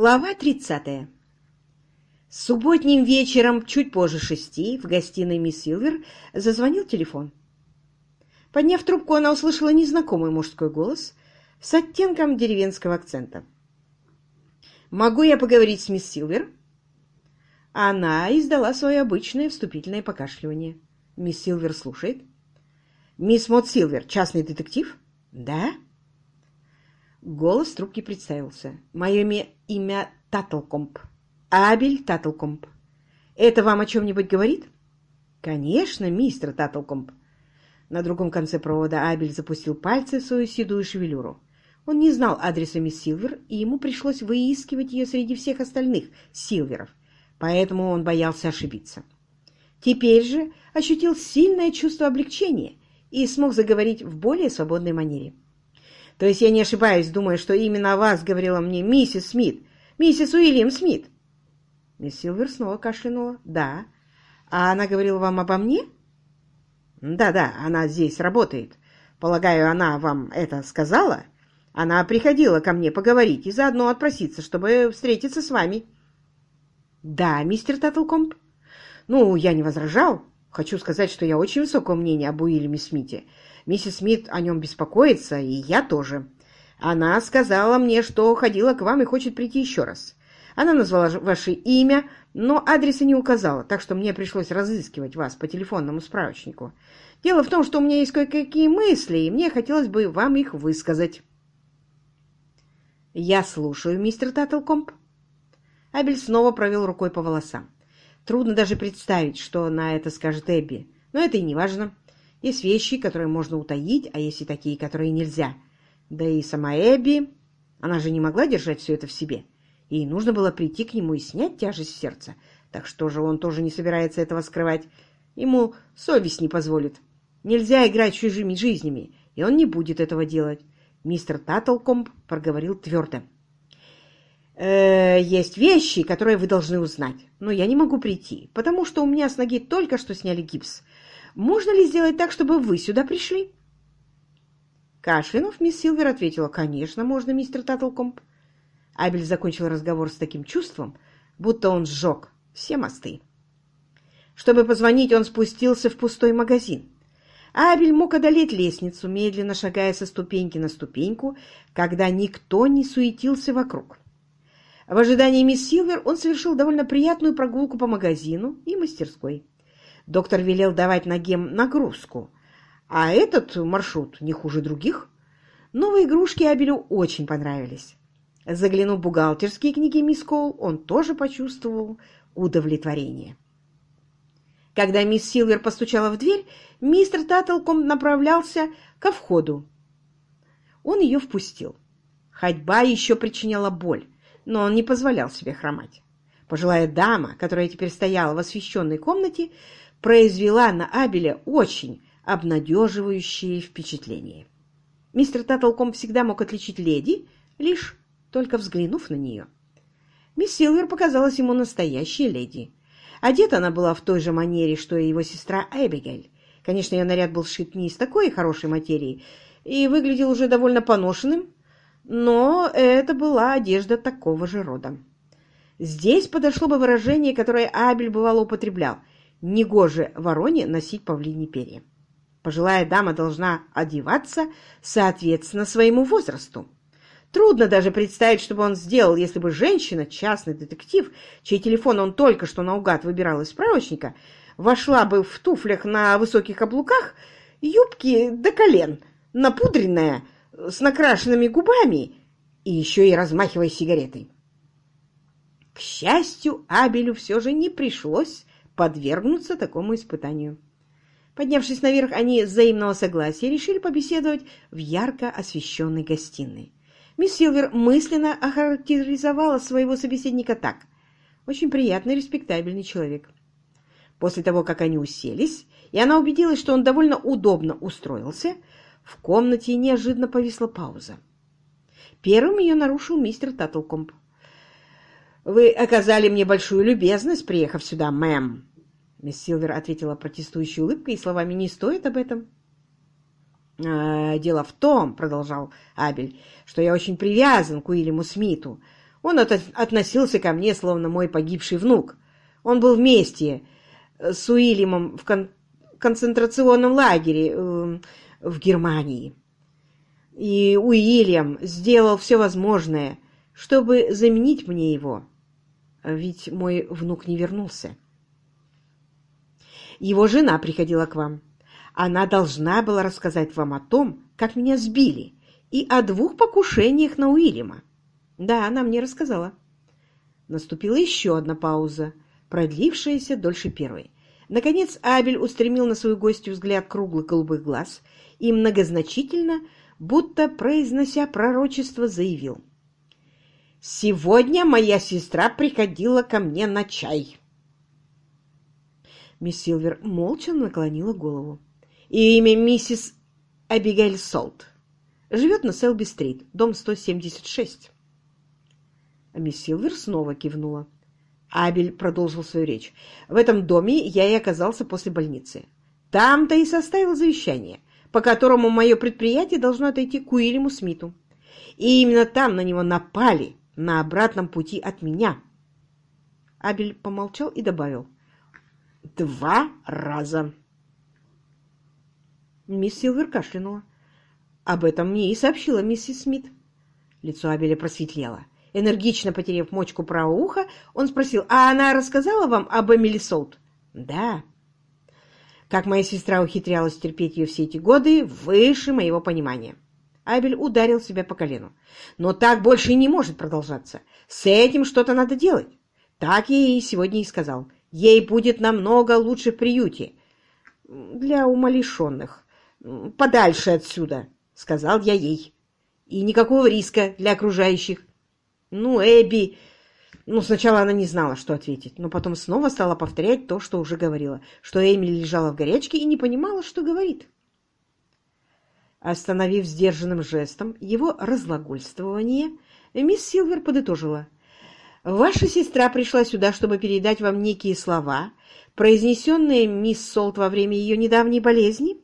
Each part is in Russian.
Глава 30. Субботним вечером, чуть позже шести, в гостиной мисс Силвер зазвонил телефон. Подняв трубку, она услышала незнакомый мужской голос с оттенком деревенского акцента. «Могу я поговорить с мисс Силвер?» Она издала свое обычное вступительное покашливание. Мисс Силвер слушает. «Мисс Мот Силвер, частный детектив?» «Да?» Голос трубки представился. «Мое имя, Таттлкомп. Абель Таттлкомп. Это вам о чем-нибудь говорит?» «Конечно, мистер Таттлкомп». На другом конце провода Абель запустил пальцы в свою седую шевелюру. Он не знал адреса мисс Силвер, и ему пришлось выискивать ее среди всех остальных Силверов, поэтому он боялся ошибиться. Теперь же ощутил сильное чувство облегчения и смог заговорить в более свободной манере. То есть я не ошибаюсь, думая, что именно о вас говорила мне миссис Смит, миссис Уильям Смит. Мисс Силвер снова кашлянула. Да. А она говорила вам обо мне? Да-да, она здесь работает. Полагаю, она вам это сказала? Она приходила ко мне поговорить и заодно отпроситься, чтобы встретиться с вами. Да, мистер Таттлкомп. Ну, я не возражал. Хочу сказать, что я очень высокого мнения об Уильяме Смите. Миссис Смит о нем беспокоится, и я тоже. Она сказала мне, что ходила к вам и хочет прийти еще раз. Она назвала ваше имя, но адреса не указала, так что мне пришлось разыскивать вас по телефонному справочнику. Дело в том, что у меня есть кое-какие мысли, и мне хотелось бы вам их высказать. «Я слушаю, мистер Таттлкомп». Абель снова провел рукой по волосам. Трудно даже представить, что на это скажет Эбби, но это и не важно. Есть вещи, которые можно утаить, а есть и такие, которые нельзя. Да и сама Эбби, она же не могла держать все это в себе. Ей нужно было прийти к нему и снять тяжесть сердца. Так что же он тоже не собирается этого скрывать? Ему совесть не позволит. Нельзя играть чужими жизнями, и он не будет этого делать. Мистер Таттлкомб проговорил твердо. «Э, «Есть вещи, которые вы должны узнать, но я не могу прийти, потому что у меня с ноги только что сняли гипс. Можно ли сделать так, чтобы вы сюда пришли?» Кашлянув, мисс Силвер ответила, «Конечно, можно, мистер Таттлкомп». Абель закончил разговор с таким чувством, будто он сжег все мосты. Чтобы позвонить, он спустился в пустой магазин. Абель мог одолеть лестницу, медленно шагая со ступеньки на ступеньку, когда никто не суетился вокруг. В ожидании мисс Силвер он совершил довольно приятную прогулку по магазину и мастерской. Доктор велел давать ноге нагрузку, а этот маршрут не хуже других. Новые игрушки Абелю очень понравились. Заглянув в бухгалтерские книги мисс Коул, он тоже почувствовал удовлетворение. Когда мисс Силвер постучала в дверь, мистер Таттлком направлялся ко входу. Он ее впустил. Ходьба еще причиняла боль, но он не позволял себе хромать. Пожилая дама, которая теперь стояла в освещенной комнате, произвела на Абеля очень обнадеживающее впечатление. Мистер Таттлком всегда мог отличить леди, лишь только взглянув на нее. Мисс Силвер показалась ему настоящей леди. Одета она была в той же манере, что и его сестра Эбигейль. Конечно, ее наряд был сшит не из такой хорошей материи и выглядел уже довольно поношенным, но это была одежда такого же рода. Здесь подошло бы выражение, которое Абель бывало употреблял – негоже вороне носить павлини перья. Пожилая дама должна одеваться соответственно своему возрасту. Трудно даже представить, что бы он сделал, если бы женщина, частный детектив, чей телефон он только что наугад выбирал из справочника, вошла бы в туфлях на высоких каблуках, юбки до колен, напудренная, с накрашенными губами и еще и размахивая сигаретой. К счастью, Абелю все же не пришлось подвергнуться такому испытанию. Поднявшись наверх, они взаимного согласия решили побеседовать в ярко освещенной гостиной. Мисс Силвер мысленно охарактеризовала своего собеседника так. Очень приятный, респектабельный человек. После того, как они уселись, и она убедилась, что он довольно удобно устроился, в комнате неожиданно повисла пауза. Первым ее нарушил мистер Таттлкомп. «Вы оказали мне большую любезность, приехав сюда, мэм», Мисс Силвер ответила протестующей улыбкой и словами «не стоит об этом». «Дело в том, — продолжал Абель, — что я очень привязан к Уильяму Смиту. Он от относился ко мне, словно мой погибший внук. Он был вместе э, с Уильямом в кон концентрационном лагере э, в Германии. И Уильям сделал все возможное, чтобы заменить мне его. Ведь мой внук не вернулся. Его жена приходила к вам. Она должна была рассказать вам о том, как меня сбили, и о двух покушениях на Уильяма. Да, она мне рассказала. Наступила еще одна пауза, продлившаяся дольше первой. Наконец Абель устремил на свою гостью взгляд круглых голубых глаз и многозначительно, будто произнося пророчество, заявил. «Сегодня моя сестра приходила ко мне на чай». Мисс Силвер молча наклонила голову. И имя миссис Абигейль Солт. Живет на Селби-стрит, дом 176. Мисс Силвер снова кивнула. Абель продолжил свою речь. «В этом доме я и оказался после больницы. Там-то и составил завещание, по которому мое предприятие должно отойти к Уильяму Смиту. И именно там на него напали, на обратном пути от меня». Абель помолчал и добавил. Два раза. Мисс Силвер кашлянула. Об этом мне и сообщила миссис Смит. Лицо Абеля просветлело. Энергично потеряв мочку правого уха, он спросил, «А она рассказала вам об Эмили Солт?» «Да». Как моя сестра ухитрялась терпеть ее все эти годы, выше моего понимания. Абель ударил себя по колену. «Но так больше не может продолжаться. С этим что-то надо делать». Так я ей сегодня и сказал. Ей будет намного лучше в приюте. Для умалишенных. Подальше отсюда, сказал я ей. И никакого риска для окружающих. Ну, Эбби... Ну, сначала она не знала, что ответить, но потом снова стала повторять то, что уже говорила, что Эмили лежала в горячке и не понимала, что говорит. Остановив сдержанным жестом его разлагольствование, мисс Силвер подытожила — Ваша сестра пришла сюда, чтобы передать вам некие слова, произнесенные мисс Солт во время ее недавней болезни?»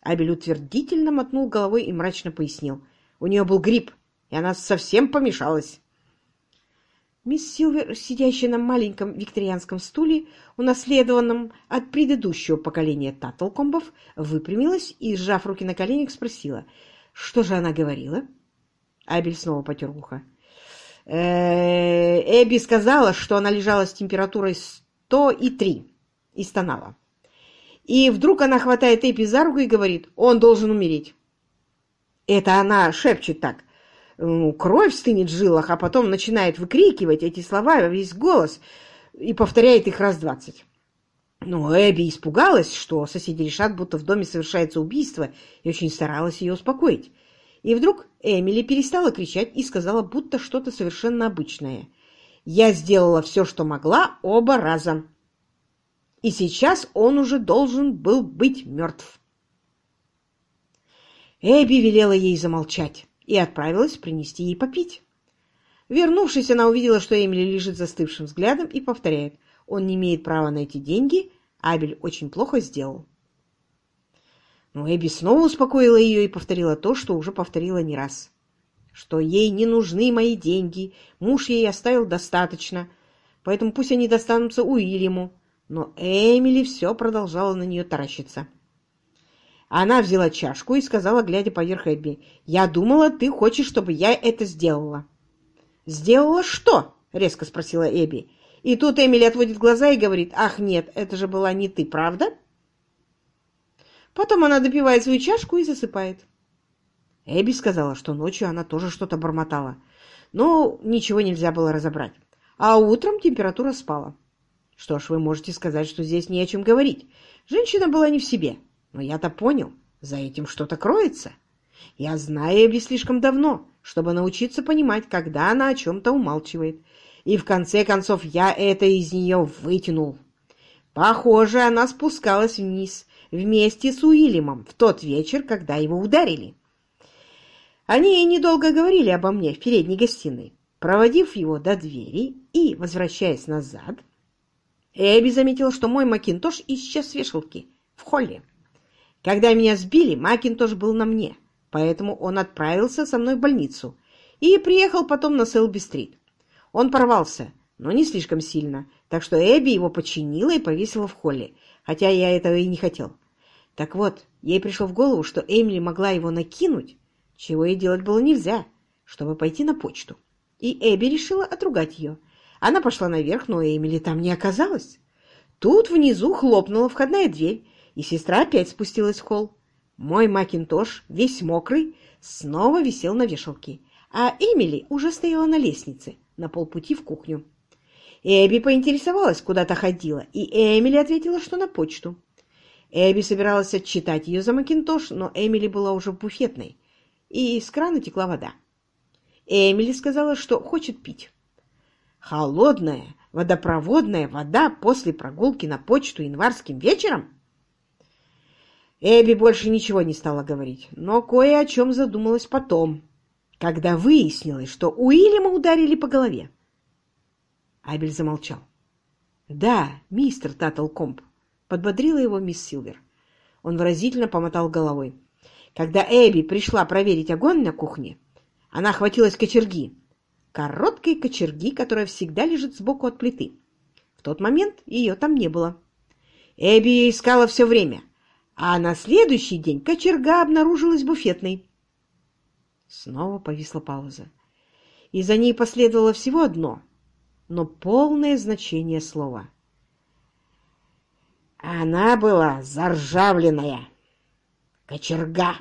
Абель утвердительно мотнул головой и мрачно пояснил. «У нее был грипп, и она совсем помешалась». Мисс Силвер, сидящая на маленьком викторианском стуле, унаследованном от предыдущего поколения Таттлкомбов, выпрямилась и, сжав руки на коленях, спросила, что же она говорила? Абель снова потер ухо. Э, Эбби сказала, что она лежала с температурой 103 и стонала. И вдруг она хватает Эбби за руку и говорит, он должен умереть. Это она шепчет так. Кровь стынет в жилах, а потом начинает выкрикивать эти слова во весь голос и повторяет их раз двадцать. Но Эбби испугалась, что соседи решат, будто в доме совершается убийство, и очень старалась ее успокоить. И вдруг Эмили перестала кричать и сказала, будто что-то совершенно обычное. «Я сделала все, что могла, оба раза. И сейчас он уже должен был быть мертв». Эбби велела ей замолчать и отправилась принести ей попить. Вернувшись, она увидела, что Эмили лежит застывшим взглядом и повторяет, «Он не имеет права на эти деньги, Абель очень плохо сделал». Но Эбби снова успокоила ее и повторила то, что уже повторила не раз. Что ей не нужны мои деньги, муж ей оставил достаточно, поэтому пусть они достанутся Уильяму. Но Эмили все продолжала на нее таращиться. Она взяла чашку и сказала, глядя поверх Эбби, «Я думала, ты хочешь, чтобы я это сделала». «Сделала что?» — резко спросила Эбби. И тут Эмили отводит глаза и говорит, «Ах, нет, это же была не ты, правда?» Потом она допивает свою чашку и засыпает. Эбби сказала, что ночью она тоже что-то бормотала, но ничего нельзя было разобрать. А утром температура спала. Что ж, вы можете сказать, что здесь не о чем говорить. Женщина была не в себе. Но я-то понял, за этим что-то кроется. Я знаю Эбби слишком давно, чтобы научиться понимать, когда она о чем-то умалчивает. И в конце концов я это из нее вытянул. Похоже, она спускалась вниз вместе с Уильямом в тот вечер, когда его ударили. Они недолго говорили обо мне в передней гостиной. Проводив его до двери и возвращаясь назад, Эбби заметила, что мой Макинтош исчез с вешалки в холле. Когда меня сбили, Макинтош был на мне, поэтому он отправился со мной в больницу. и приехал потом на Селби-стрит. Он порвался, но не слишком сильно, так что Эбби его починила и повесила в холле, хотя я этого и не хотел. Так вот, ей пришло в голову, что Эмили могла его накинуть, чего ей делать было нельзя, чтобы пойти на почту. И Эбби решила отругать ее. Она пошла наверх, но Эмили там не оказалась. Тут внизу хлопнула входная дверь, и сестра опять спустилась в холл. Мой макинтош, весь мокрый, снова висел на вешалке, а Эмили уже стояла на лестнице, на полпути в кухню. Эбби поинтересовалась, куда-то ходила, и Эмили ответила, что на почту. Эбби собиралась отчитать ее за макинтош, но Эмили была уже в буфетной, и из крана текла вода. Эмили сказала, что хочет пить. Холодная водопроводная вода после прогулки на почту январским вечером? Эбби больше ничего не стала говорить, но кое о чем задумалась потом, когда выяснилось, что Уильяма ударили по голове. Абель замолчал. «Да, мистер Таттлкомп», — подбодрила его мисс Силвер. Он выразительно помотал головой. Когда Эбби пришла проверить огонь на кухне, она хватилась кочерги, короткой кочерги, которая всегда лежит сбоку от плиты. В тот момент ее там не было. Эбби ее искала все время, а на следующий день кочерга обнаружилась буфетной. Снова повисла пауза. И за ней последовало всего одно, но полное значение слова. Она была заржавленная. Кочерга.